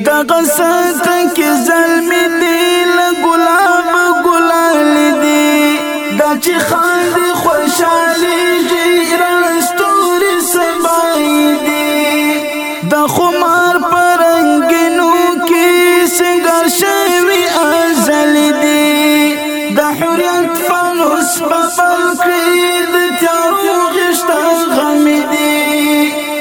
دغه سات کې زلمی دی له ګلاب ګلال دی دا چې خان دی خوشالي جیران ستوري سبای دی د خمار پرنګینو کې سنگار شوی ازل دی د حریت فنوس په بل کې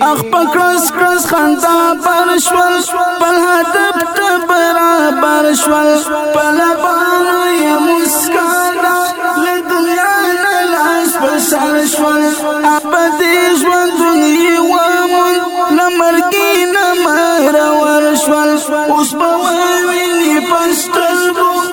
اخ پکړس کړس خندا پر شول پر هدف ته برابر شول په لبانو یې مسکا دا له دنیا نه لاس په سر شول ابدي ژوندون یې ومون له مرګي نه مهرور شول اوس به وویني په سترګو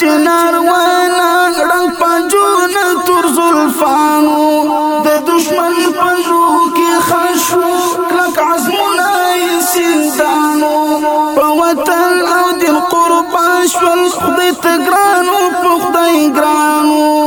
چنار وانا رنگ پنجون تر زلفانو د دشمن پنجو کې خشو کلک عزمنا سندانو په وطن او دین قربان شول خدای ته ګرانو په خدای ګرانو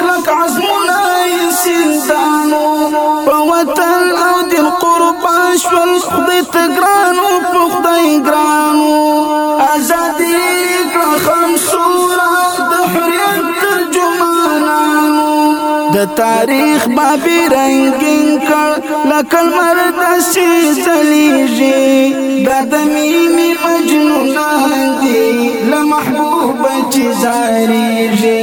کلک عزمونه سیندانو په وطن او دین قربان شول خدای ته ګرانو په خدای ګرانو ازادي کړه خمسوره د حریت ترجمانانو د تاریخ بابي رنگین کړ لکه لمر د شي ځلیږي د دمینې مجنونان دي له محبوب چې زاريږي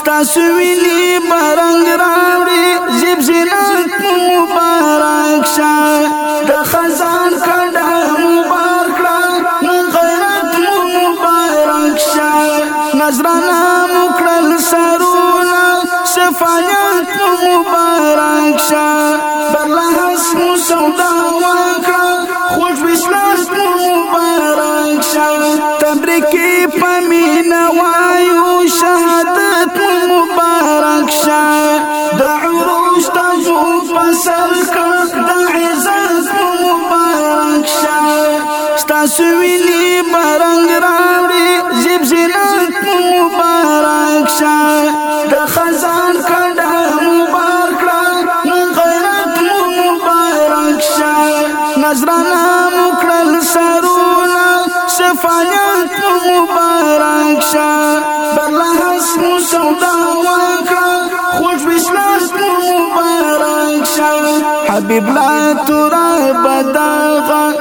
ستاسو ویني برنګ راوړي زیب زینت مبارک شه د خزان کډه مبارک نو غیرت مبارک شه نظرانه مکړل سرونه صفایت مبارک شه برلحس مو سودا وکړه خوش وشلاس مبارک شه تبریکی پمین وایو شهادت مبارک شه د عروش تاسو پسر کړ د عزت مبارک شه تاسو ویلی برنګ راوړي زیب زینت مبارک شه د خزان کډه مبار کړه نو غیرت مو مبارک شه نظرانه مو کړل سرونه شفاعت مو مبارک شه برلحس مو سودا وکړه خوش بشلاس مو مبارک شه حبیب لا ترا بداغه